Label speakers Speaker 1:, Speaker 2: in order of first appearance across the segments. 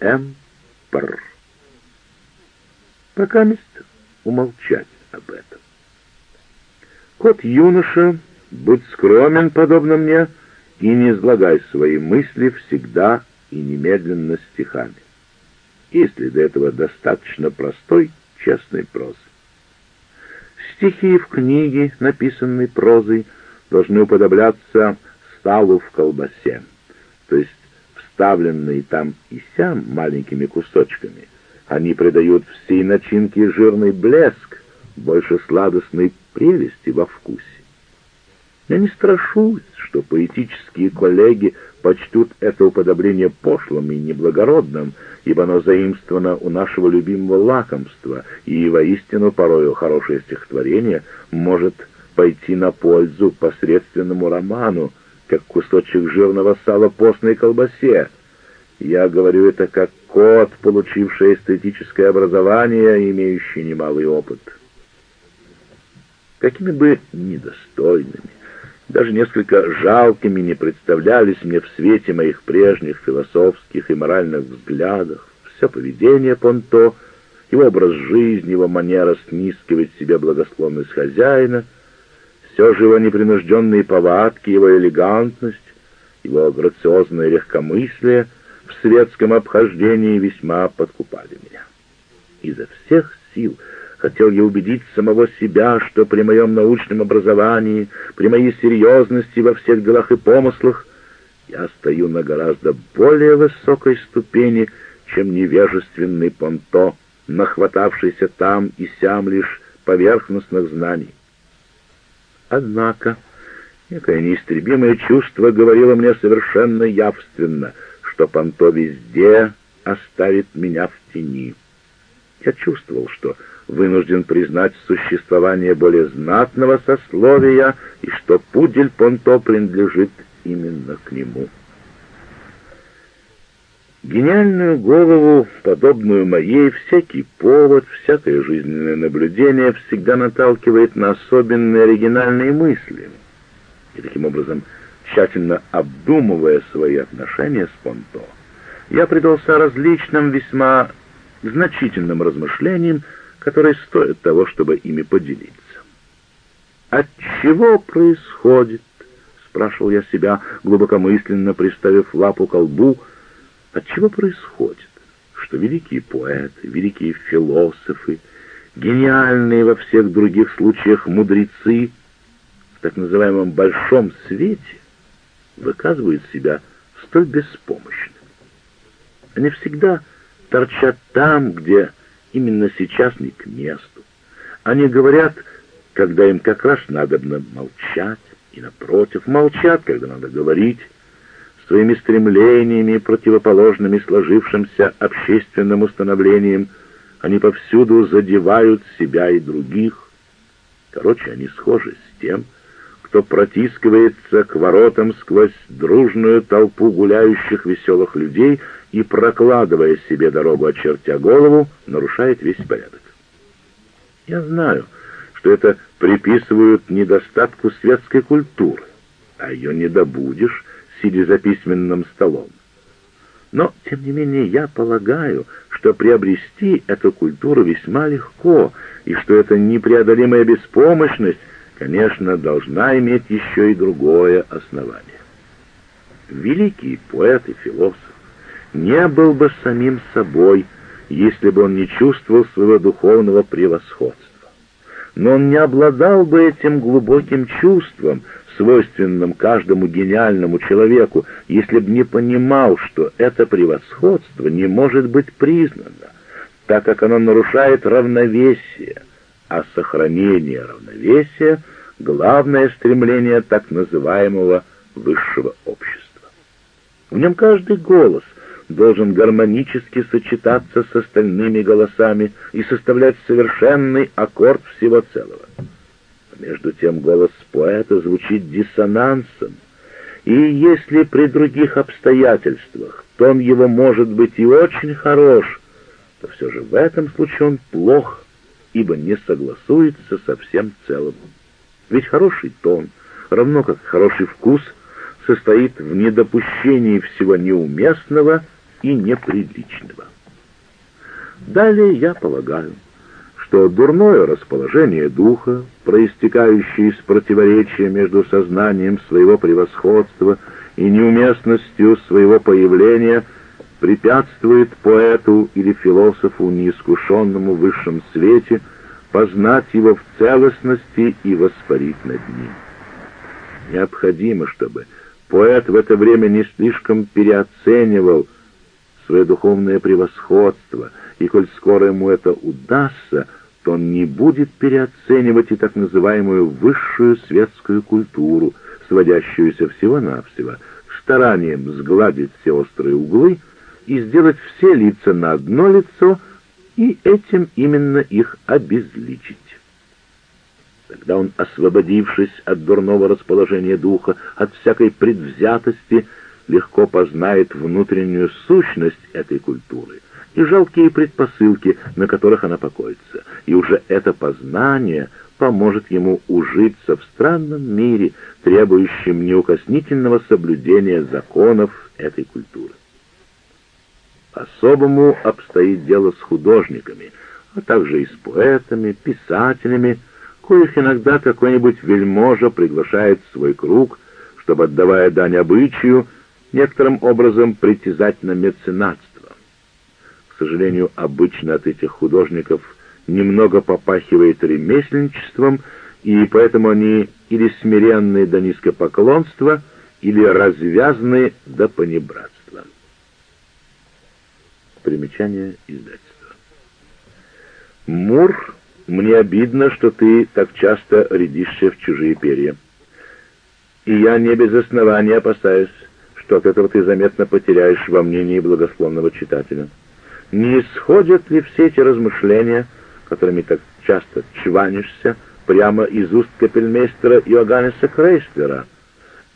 Speaker 1: Эмпер. Пока мест умолчать об этом. Кот-юноша, будь скромен, подобно мне, и не излагай свои мысли всегда и немедленно стихами. Если до этого достаточно простой, честной прозы. Стихи в книге, написанной прозой, должны уподобляться салу в колбасе, то есть вставленные там и сям маленькими кусочками. Они придают всей начинке жирный блеск, больше сладостной прелести во вкусе. Я не страшусь, что поэтические коллеги почтут это уподобление пошлым и неблагородным, ибо оно заимствовано у нашего любимого лакомства, и воистину порою хорошее стихотворение может пойти на пользу посредственному роману, как кусочек жирного сала постной колбасе. Я говорю это как кот, получивший эстетическое образование, имеющий немалый опыт. Какими бы недостойными, даже несколько жалкими не представлялись мне в свете моих прежних философских и моральных взглядов все поведение Понто, его образ жизни, его манера снискивать себе благосклонность хозяина, все же его непринужденные повадки, его элегантность, его грациозное легкомыслие в светском обхождении весьма подкупали меня. Изо всех сил — Хотел я убедить самого себя, что при моем научном образовании, при моей серьезности во всех делах и помыслах, я стою на гораздо более высокой ступени, чем невежественный понто, нахватавшийся там и сям лишь поверхностных знаний. Однако некое неистребимое чувство говорило мне совершенно явственно, что понто везде оставит меня в тени. Я чувствовал, что вынужден признать существование более знатного сословия и что пудель Понто принадлежит именно к нему. Гениальную голову, подобную моей, всякий повод, всякое жизненное наблюдение всегда наталкивает на особенные оригинальные мысли. И таким образом, тщательно обдумывая свои отношения с Понто, я предался различным весьма значительным размышлениям, которые стоят того, чтобы ими поделиться. «От чего происходит?» — спрашивал я себя, глубокомысленно приставив лапу к лбу. «От чего происходит, что великие поэты, великие философы, гениальные во всех других случаях мудрецы в так называемом «большом свете» выказывают себя столь беспомощно? Они всегда торчат там, где именно сейчас не к месту. Они говорят, когда им как раз надо молчать, и, напротив, молчат, когда надо говорить, своими стремлениями, противоположными сложившимся общественным установлениям, они повсюду задевают себя и других. Короче, они схожи с тем, кто протискивается к воротам сквозь дружную толпу гуляющих веселых людей и, прокладывая себе дорогу, очертя голову, нарушает весь порядок. Я знаю, что это приписывают недостатку светской культуры, а ее не добудешь, сидя за письменным столом. Но, тем не менее, я полагаю, что приобрести эту культуру весьма легко, и что эта непреодолимая беспомощность, конечно, должна иметь еще и другое основание. Великий поэт и философ не был бы самим собой, если бы он не чувствовал своего духовного превосходства. Но он не обладал бы этим глубоким чувством, свойственным каждому гениальному человеку, если бы не понимал, что это превосходство не может быть признано, так как оно нарушает равновесие, а сохранение равновесия — главное стремление так называемого высшего общества. В нем каждый голос — должен гармонически сочетаться с остальными голосами и составлять совершенный аккорд всего целого. Между тем голос поэта звучит диссонансом, и если при других обстоятельствах тон его может быть и очень хорош, то все же в этом случае он плох, ибо не согласуется со всем целым. Ведь хороший тон, равно как хороший вкус, состоит в недопущении всего неуместного и неприличного. Далее я полагаю, что дурное расположение духа, проистекающее из противоречия между сознанием своего превосходства и неуместностью своего появления, препятствует поэту или философу, неискушенному в высшем свете, познать его в целостности и воспарить над ним. Необходимо, чтобы поэт в это время не слишком переоценивал свое духовное превосходство, и коль скоро ему это удастся, то он не будет переоценивать и так называемую высшую светскую культуру, сводящуюся всего-навсего к стараниям сгладить все острые углы и сделать все лица на одно лицо и этим именно их обезличить. Тогда он, освободившись от дурного расположения духа, от всякой предвзятости, легко познает внутреннюю сущность этой культуры и жалкие предпосылки, на которых она покоится. И уже это познание поможет ему ужиться в странном мире, требующем неукоснительного соблюдения законов этой культуры. Особому обстоит дело с художниками, а также и с поэтами, писателями, коих иногда какой-нибудь вельможа приглашает в свой круг, чтобы, отдавая дань обычаю, некоторым образом притязать на меценатство. К сожалению, обычно от этих художников немного попахивает ремесленничеством, и поэтому они или смиренные до низкопоклонства, или развязные до понебратства. Примечание издательства. Мур мне обидно, что ты так часто рядишься в чужие перья. И я не без основания опасаюсь, что от этого ты заметно потеряешь во мнении благословного читателя. Не исходят ли все эти размышления, которыми так часто чванишься, прямо из уст капельмейстера Иоганнеса Крейслера?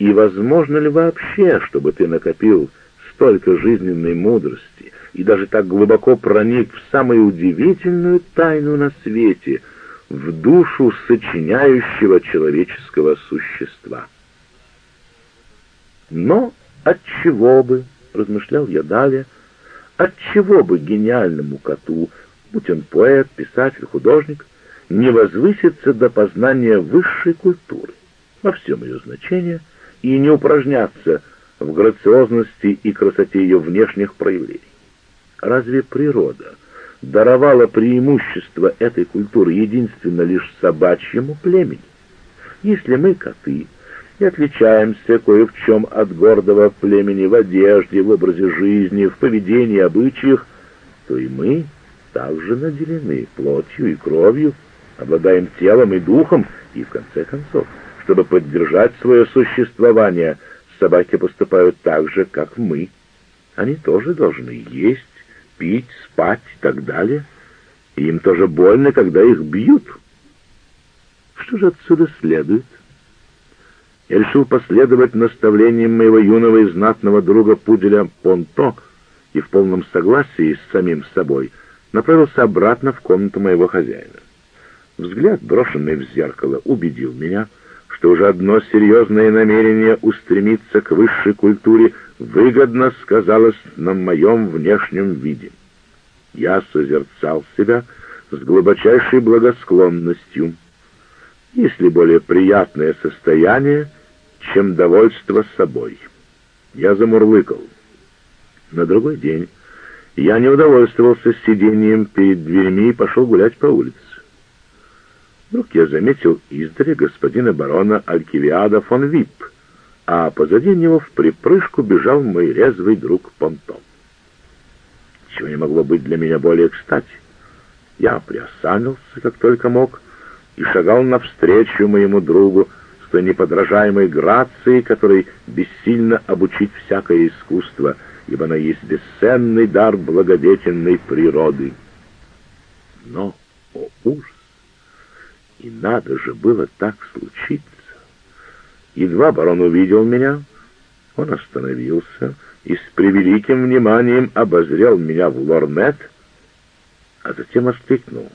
Speaker 1: И возможно ли вообще, чтобы ты накопил столько жизненной мудрости и даже так глубоко проник в самую удивительную тайну на свете, в душу сочиняющего человеческого существа. Но отчего бы, размышлял я далее, отчего бы гениальному коту, будь он поэт, писатель, художник, не возвыситься до познания высшей культуры во всем ее значении и не упражняться в грациозности и красоте ее внешних проявлений. Разве природа даровала преимущество этой культуры единственно лишь собачьему племени? Если мы, коты, и отличаемся кое в чем от гордого племени в одежде, в образе жизни, в поведении, обычаях, то и мы также наделены плотью и кровью, обладаем телом и духом, и, в конце концов, чтобы поддержать свое существование – Собаки поступают так же, как мы. Они тоже должны есть, пить, спать и так далее. И им тоже больно, когда их бьют. Что же отсюда следует? Я решил последовать наставлениям моего юного и знатного друга Пуделя Понто и в полном согласии с самим собой направился обратно в комнату моего хозяина. Взгляд, брошенный в зеркало, убедил меня, что уже одно серьезное намерение устремиться к высшей культуре выгодно сказалось на моем внешнем виде. Я созерцал себя с глубочайшей благосклонностью, если более приятное состояние, чем довольство собой. Я замурлыкал. На другой день я не удовольствовался сидением перед дверьми и пошел гулять по улице. Вдруг я заметил издали господина барона Алькивиада фон Вип, а позади него в припрыжку бежал мой резвый друг Понтон. Чего не могло быть для меня более кстати. Я приосанился, как только мог, и шагал навстречу моему другу той неподражаемой грацией, которой бессильно обучить всякое искусство, ибо она есть бесценный дар благодетельной природы. Но, о ужас! И надо же было так случиться. Едва барон увидел меня, он остановился и с превеликим вниманием обозрел меня в лорнет, а затем воскликнул.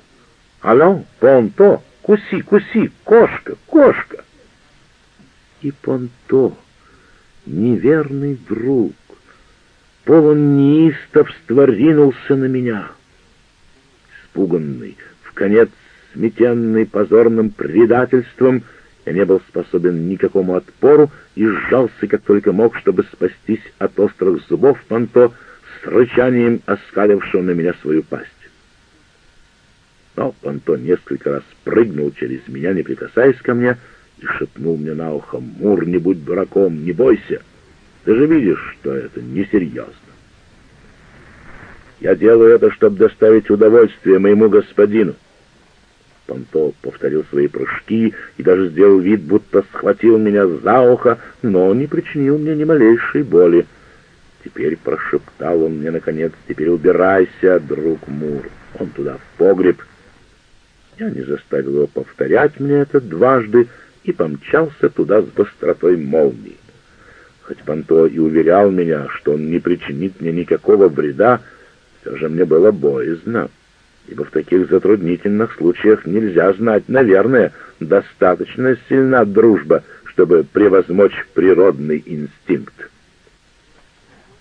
Speaker 1: «Алло, Понто, куси, куси, кошка, кошка!» И Понто, неверный друг, полон неистовства ринулся на меня. Испуганный, в конец сметенный позорным предательством, я не был способен никакому отпору и сжался как только мог, чтобы спастись от острых зубов Панто с рычанием оскалившего на меня свою пасть. Но Панто несколько раз прыгнул через меня, не прикасаясь ко мне, и шепнул мне на ухо, «Мур, не будь дураком, не бойся, ты же видишь, что это несерьезно». «Я делаю это, чтобы доставить удовольствие моему господину». Понто повторил свои прыжки и даже сделал вид, будто схватил меня за ухо, но не причинил мне ни малейшей боли. Теперь прошептал он мне наконец, «Теперь убирайся, друг Мур, он туда, в погреб». Я не заставил его повторять мне это дважды и помчался туда с быстротой молнии. Хоть Панто и уверял меня, что он не причинит мне никакого вреда, все же мне было боязно, ибо в таких затруднительных случаях нельзя знать, наверное, достаточно сильна дружба, чтобы превозмочь природный инстинкт.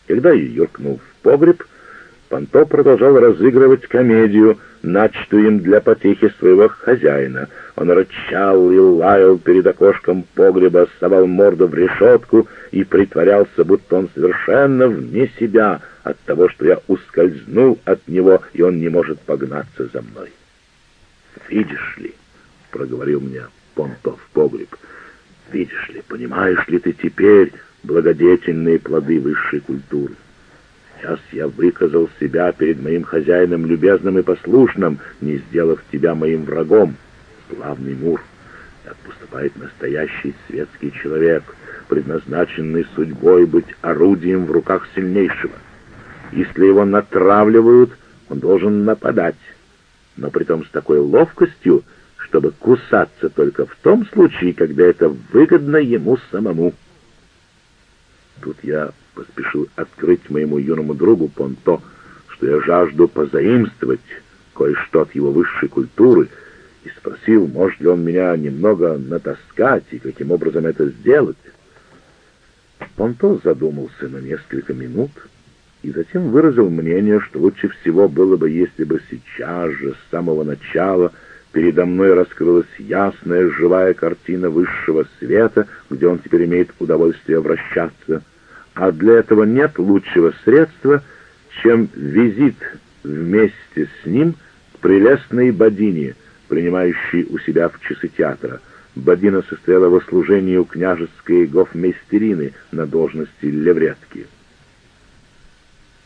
Speaker 1: Когда я юркнул в погреб, Панто продолжал разыгрывать комедию, начатую им для потехи своего хозяина. Он рычал и лаял перед окошком погреба, совал морду в решетку и притворялся, будто он совершенно вне себя от того, что я ускользнул от него, и он не может погнаться за мной. «Видишь ли», — проговорил мне Понто в погреб, — «видишь ли, понимаешь ли ты теперь благодетельные плоды высшей культуры?» Сейчас я выказал себя перед моим хозяином любезным и послушным, не сделав тебя моим врагом. Славный Мур, так поступает настоящий светский человек, предназначенный судьбой быть орудием в руках сильнейшего. Если его натравливают, он должен нападать, но притом с такой ловкостью, чтобы кусаться только в том случае, когда это выгодно ему самому. Тут я поспешил открыть моему юному другу Понто, что я жажду позаимствовать кое-что от его высшей культуры, и спросил, может ли он меня немного натаскать и каким образом это сделать. Понто задумался на несколько минут и затем выразил мнение, что лучше всего было бы, если бы сейчас же, с самого начала, передо мной раскрылась ясная, живая картина высшего света, где он теперь имеет удовольствие вращаться — а для этого нет лучшего средства, чем визит вместе с ним к прелестной Бадине, принимающей у себя в часы театра. Бадина состояла во служении у княжеской гофмейстерины на должности левретки.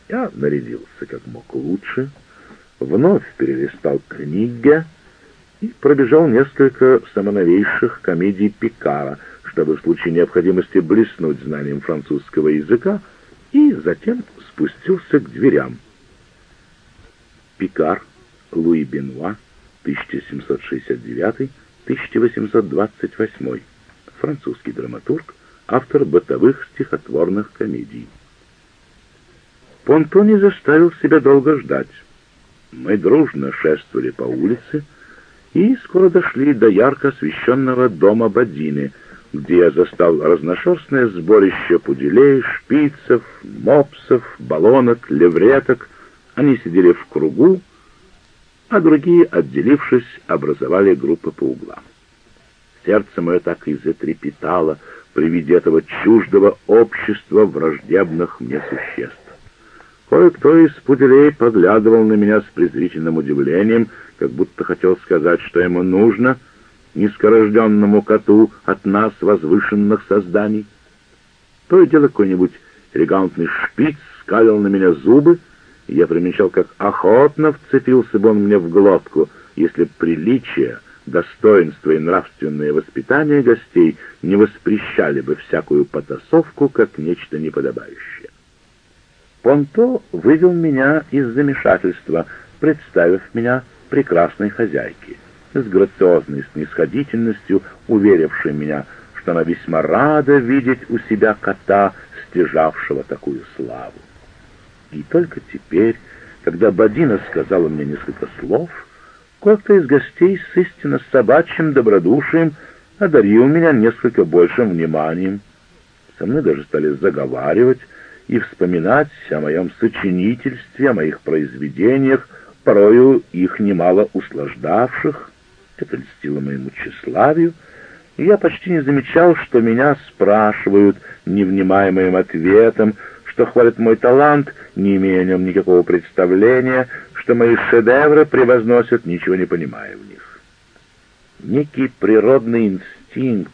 Speaker 1: Я нарядился как мог лучше, вновь перелистал книги и пробежал несколько самоновейших комедий Пикара — чтобы в случае необходимости блеснуть знанием французского языка, и затем спустился к дверям. Пикар, Луи Бенуа, 1769-1828, французский драматург, автор бытовых стихотворных комедий. Понто не заставил себя долго ждать. Мы дружно шествовали по улице и скоро дошли до ярко освещенного дома Бадины — где я застал разношерстное сборище пуделей, шпицев, мопсов, баллонок, левреток. Они сидели в кругу, а другие, отделившись, образовали группы по углам. Сердце мое так и затрепетало при виде этого чуждого общества враждебных мне существ. Кое-кто из пуделей поглядывал на меня с презрительным удивлением, как будто хотел сказать, что ему нужно — низкорожденному коту от нас, возвышенных созданий. То и дело какой-нибудь элегантный шпиц скалил на меня зубы, и я примечал, как охотно вцепился бы он мне в глотку, если приличие, достоинство и нравственное воспитание гостей не воспрещали бы всякую потасовку как нечто неподобающее. Понто вывел меня из замешательства, представив меня прекрасной хозяйке с грациозной снисходительностью, уверившей меня, что она весьма рада видеть у себя кота, стяжавшего такую славу. И только теперь, когда Бадина сказала мне несколько слов, кое-кто из гостей с истинно собачьим добродушием одарил меня несколько большим вниманием. Со мной даже стали заговаривать, и вспоминать о моем сочинительстве, о моих произведениях, порою их немало услаждавших. Это льстило моему тщеславию, и я почти не замечал, что меня спрашивают, не внимая моим ответом, что хвалят мой талант, не имея о нем никакого представления, что мои шедевры превозносят, ничего не понимая в них. Некий природный инстинкт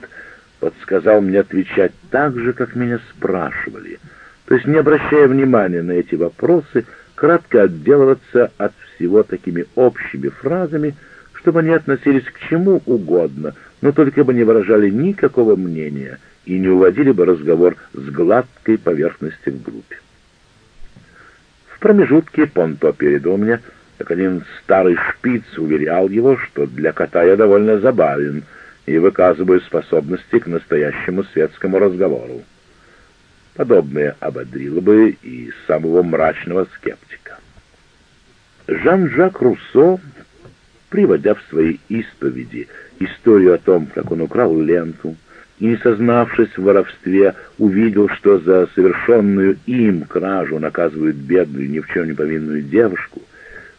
Speaker 1: подсказал мне отвечать так же, как меня спрашивали, то есть не обращая внимания на эти вопросы, кратко отделываться от всего такими общими фразами, чтобы они относились к чему угодно, но только бы не выражали никакого мнения и не уводили бы разговор с гладкой поверхности в группе. В промежутке Понто передал мне, как один старый шпиц уверял его, что для кота я довольно забавен и выказываю способности к настоящему светскому разговору. Подобное ободрило бы и самого мрачного скептика. Жан-Жак Руссо приводя в своей исповеди историю о том, как он украл ленту, и, не сознавшись в воровстве, увидел, что за совершенную им кражу наказывают бедную, ни в чем не повинную девушку,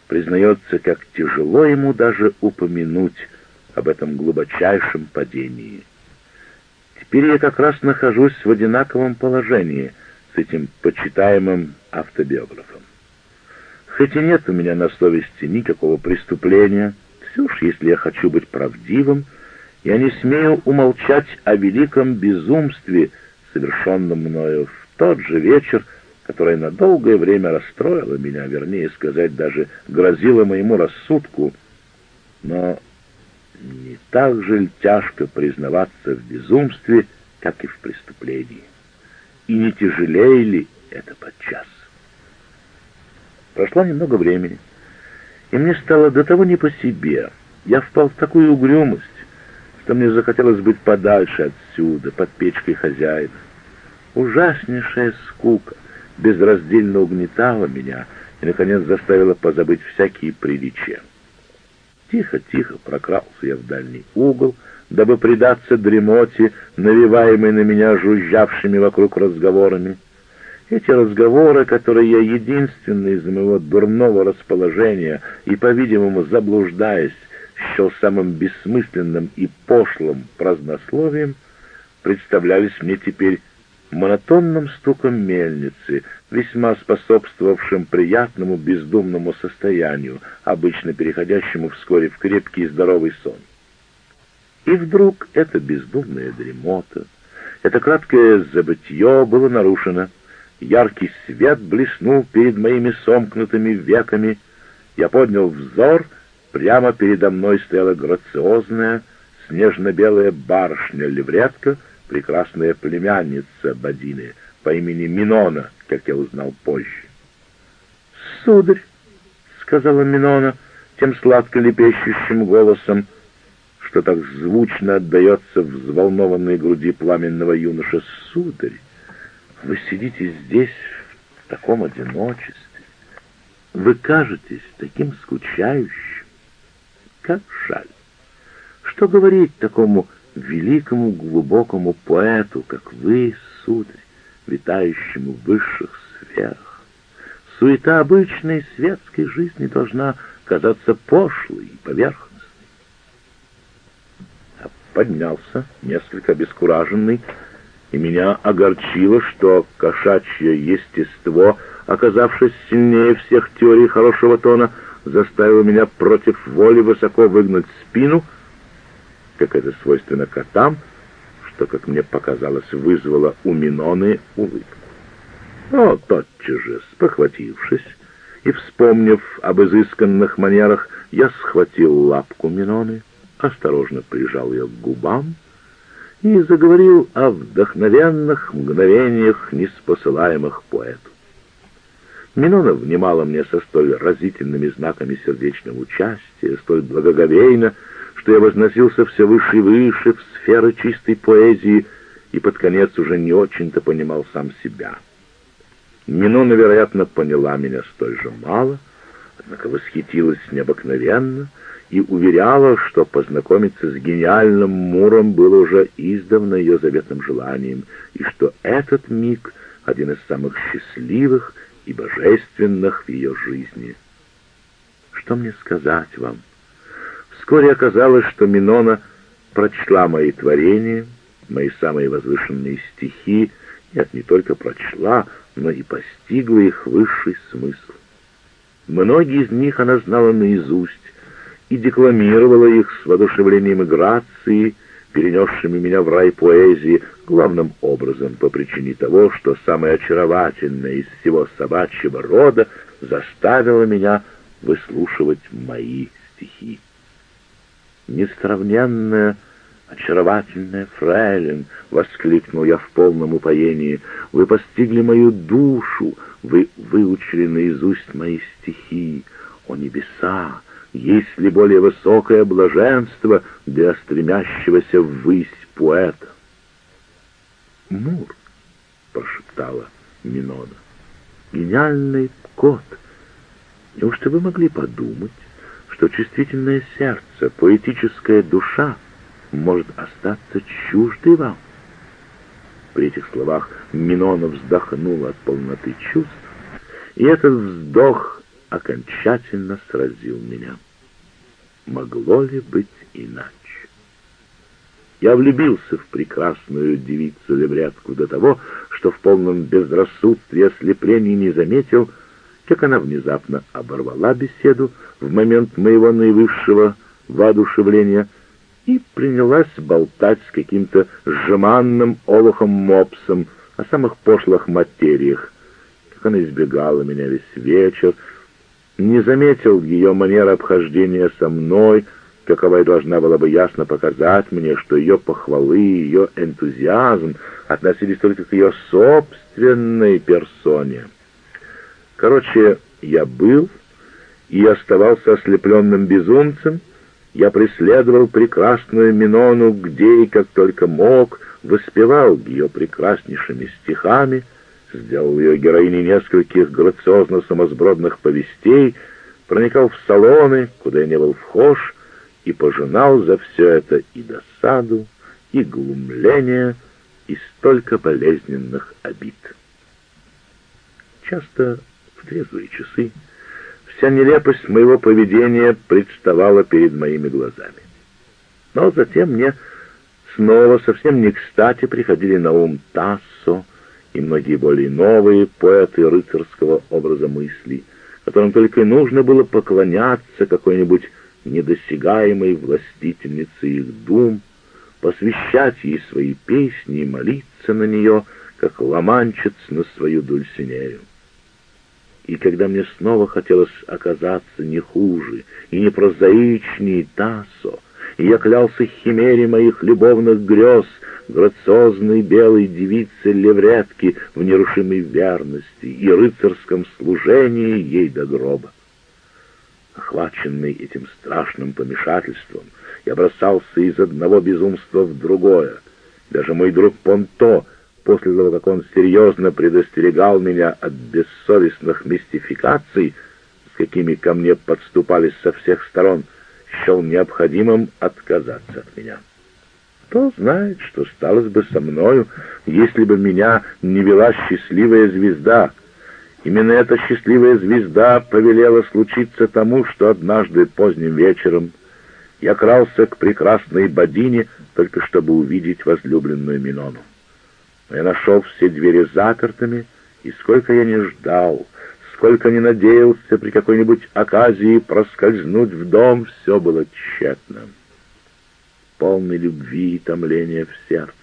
Speaker 1: признается, как тяжело ему даже упомянуть об этом глубочайшем падении. Теперь я как раз нахожусь в одинаковом положении с этим почитаемым автобиографом. Хотя нет у меня на совести никакого преступления, все уж, если я хочу быть правдивым, я не смею умолчать о великом безумстве, совершенном мною в тот же вечер, которое на долгое время расстроило меня, вернее сказать, даже грозило моему рассудку. Но не так же тяжко признаваться в безумстве, как и в преступлении? И не тяжелее ли это подчас? Прошло немного времени и мне стало до того не по себе. Я впал в такую угрюмость, что мне захотелось быть подальше отсюда, под печкой хозяина. Ужаснейшая скука безраздельно угнетала меня и, наконец, заставила позабыть всякие приличия. Тихо-тихо прокрался я в дальний угол, дабы предаться дремоте, навеваемой на меня жужжавшими вокруг разговорами. Эти разговоры, которые я единственный из моего дурного расположения и, по-видимому, заблуждаясь, счел самым бессмысленным и пошлым празднословием, представлялись мне теперь монотонным стуком мельницы, весьма способствовавшим приятному бездумному состоянию, обычно переходящему вскоре в крепкий и здоровый сон. И вдруг эта бездумная дремота, это краткое забытье было нарушено — Яркий свет блеснул перед моими сомкнутыми веками. Я поднял взор, прямо передо мной стояла грациозная, снежно-белая барышня-левретка, прекрасная племянница Бадины по имени Минона, как я узнал позже. «Сударь», — сказала Минона тем сладко лепещущим голосом, что так звучно отдается в взволнованной груди пламенного юноша, «Сударь, вы сидите здесь в таком одиночестве. Вы кажетесь таким скучающим. Как жаль. Что говорить такому великому глубокому поэту, как вы, сударь, витающему в высших сферах? Суета обычной светской жизни должна казаться пошлой и поверхностной. Поднялся, несколько обескураженный, и меня огорчило, что кошачье естество, оказавшись сильнее всех теорий хорошего тона, заставило меня против воли высоко выгнуть спину, как это свойственно котам, что, как мне показалось, вызвало у Миноны улыбку. Но тотчас же, спохватившись и вспомнив об изысканных манерах, я схватил лапку Миноны, осторожно прижал ее к губам и заговорил о вдохновенных мгновениях, неспосылаемых поэту. Минона внимала мне со столь разительными знаками сердечного участия, столь благоговейно, что я возносился все выше и выше в сферы чистой поэзии и под конец уже не очень-то понимал сам себя. Минона, вероятно, поняла меня столь же мало, однако восхитилась необыкновенно — и уверяла, что познакомиться с гениальным Муром было уже издавна ее заветным желанием, и что этот миг один из самых счастливых и божественных в ее жизни. Что мне сказать вам? Вскоре оказалось, что Минона прочла мои творения, мои самые возвышенные стихи, нет, не только прочла, но и постигла их высший смысл. Многие из них она знала наизусть и декламировала их с воодушевлением и грацией, перенесшими меня в рай поэзии, главным образом по причине того, что самое очаровательное из всего собачьего рода заставило меня выслушивать мои стихи. Несравненная, очаровательная фрейлин, — воскликнул я в полном упоении, — вы постигли мою душу, вы выучили наизусть мои стихи. О небеса! Есть ли более высокое блаженство для стремящегося ввысь поэта? «Мур», — прошептала Минона, — «гениальный кот. Неужто вы могли подумать, что чувствительное сердце, поэтическая душа может остаться чуждой вам?» При этих словах Минона вздохнула от полноты чувств, и этот вздох окончательно сразил меня. Могло ли быть иначе? Я влюбился в прекрасную девицу-леврятку до того, что в полном безрассудстве ослеплении не заметил, как она внезапно оборвала беседу в момент моего наивысшего воодушевления и принялась болтать с каким-то жеманным олухом-мопсом о самых пошлых материях, как она избегала меня весь вечер, не заметил ее манеры обхождения со мной, каковая должна была бы ясно показать мне, что ее похвалы, ее энтузиазм относились только к ее собственной персоне. Короче, я был и оставался ослепленным безумцем, я преследовал прекрасную Минону где и как только мог, воспевал ее прекраснейшими стихами, сделал ее героиней нескольких грациозно-самосбродных повестей, проникал в салоны, куда я не был вхож, и пожинал за все это и досаду, и глумление, и столько болезненных обид. Часто в трезвые часы вся нелепость моего поведения представала перед моими глазами. Но затем мне снова совсем не кстати приходили на ум Тассо и многие более новые поэты рыцарского образа мыслей, которым только и нужно было поклоняться какой-нибудь недосягаемой властительнице их дум, посвящать ей свои песни и молиться на нее, как ломанчец на свою Дульсинею. И когда мне снова хотелось оказаться не хуже и не прозаичнее Тасо, и я клялся химере моих любовных грез, грациозной белой девице левретки в нерушимой верности и рыцарском служении ей до гроба. Охваченный этим страшным помешательством, я бросался из одного безумства в другое. Даже мой друг Понто, после того, как он серьезно предостерегал меня от бессовестных мистификаций, с какими ко мне подступались со всех сторон, счел необходимым отказаться от меня. Кто знает, что сталось бы со мною, если бы меня не вела счастливая звезда — Именно эта счастливая звезда повелела случиться тому, что однажды поздним вечером я крался к прекрасной Бадине, только чтобы увидеть возлюбленную Минону. Но я нашел все двери закрытыми, и сколько я не ждал, сколько не надеялся при какой-нибудь оказии проскользнуть в дом, все было тщетно. Полный любви и томления в сердце,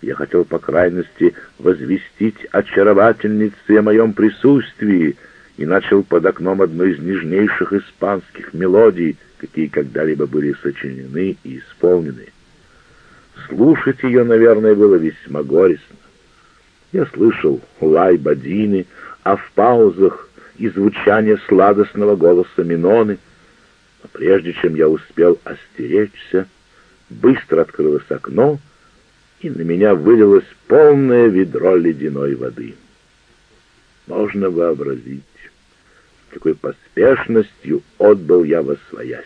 Speaker 1: я хотел, по крайности, возвестить очаровательнице о моем присутствии и начал под окном одной из нежнейших испанских мелодий, какие когда-либо были сочинены и исполнены. Слушать ее, наверное, было весьма горестно. Я слышал лай Бадины, а в паузах и звучание сладостного голоса Миноны. Но прежде чем я успел остеречься, быстро открылось окно — и на меня вылилось полное ведро ледяной воды. Можно вообразить, какой поспешностью отдал я во своясь.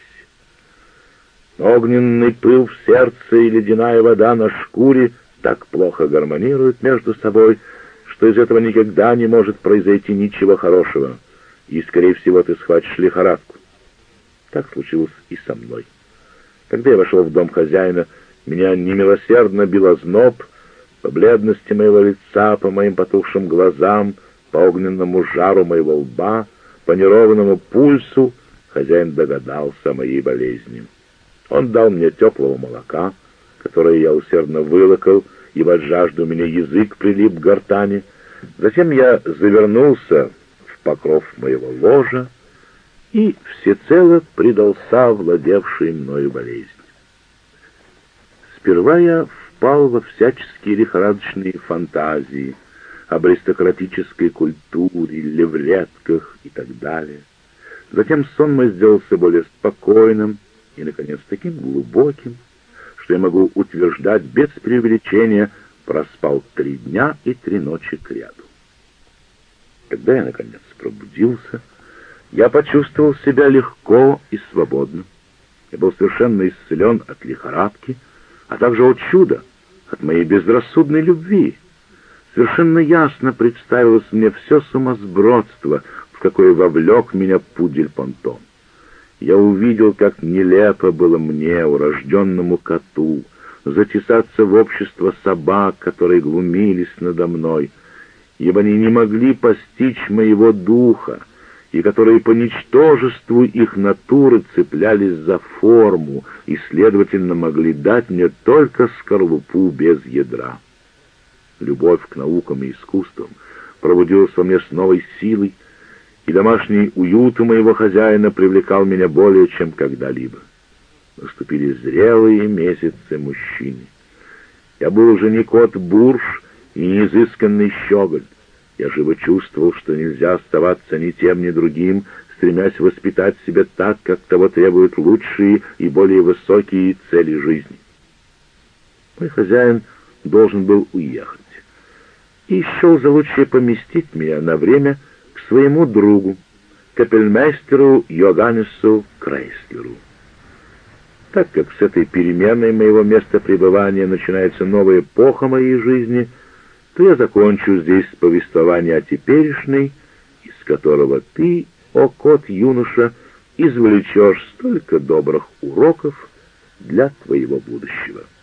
Speaker 1: Огненный пыл в сердце и ледяная вода на шкуре так плохо гармонируют между собой, что из этого никогда не может произойти ничего хорошего, и, скорее всего, ты схватишь лихорадку. Так случилось и со мной. Когда я вошел в дом хозяина, меня немилосердно било зноб, по бледности моего лица, по моим потухшим глазам, по огненному жару моего лба, по неровному пульсу, хозяин догадался о моей болезни. Он дал мне теплого молока, которое я усердно вылокал, ибо от жажды у меня язык прилип к гортани. Затем я завернулся в покров моего ложа и всецело предался владевшей мною болезни. Сперва я впал во всяческие лихорадочные фантазии об аристократической культуре, левретках и так далее. Затем сон мой сделался более спокойным и, наконец, таким глубоким, что я могу утверждать без преувеличения, проспал три дня и три ночи кряду. Когда я, наконец, пробудился, я почувствовал себя легко и свободно. Я был совершенно исцелен от лихорадки, а также от чуда, от моей безрассудной любви. Совершенно ясно представилось мне все сумасбродство, в какое вовлек меня пудель Понтон. Я увидел, как нелепо было мне, урожденному коту, затесаться в общество собак, которые глумились надо мной, ибо они не могли постичь моего духа, и которые по ничтожеству их натуры цеплялись за форму и, следовательно, могли дать мне только скорлупу без ядра. Любовь к наукам и искусствам пробудилась во мне с новой силой, и домашний уют у моего хозяина привлекал меня более, чем когда-либо. Наступили зрелые месяцы мужчины. Я был уже не кот Бурж и не изысканный щеголь. Я живо чувствовал, что нельзя оставаться ни тем, ни другим, стремясь воспитать себя так, как того требуют лучшие и более высокие цели жизни. Мой хозяин должен был уехать. И счел за лучшее поместить меня на время своему другу, капельмейстеру Йоганнесу Крейслеру. Так как с этой переменой моего места пребывания начинается новая эпоха моей жизни, то я закончу здесь повествование о теперешней, из которого ты, о кот-юноша, извлечешь столько добрых уроков для твоего будущего.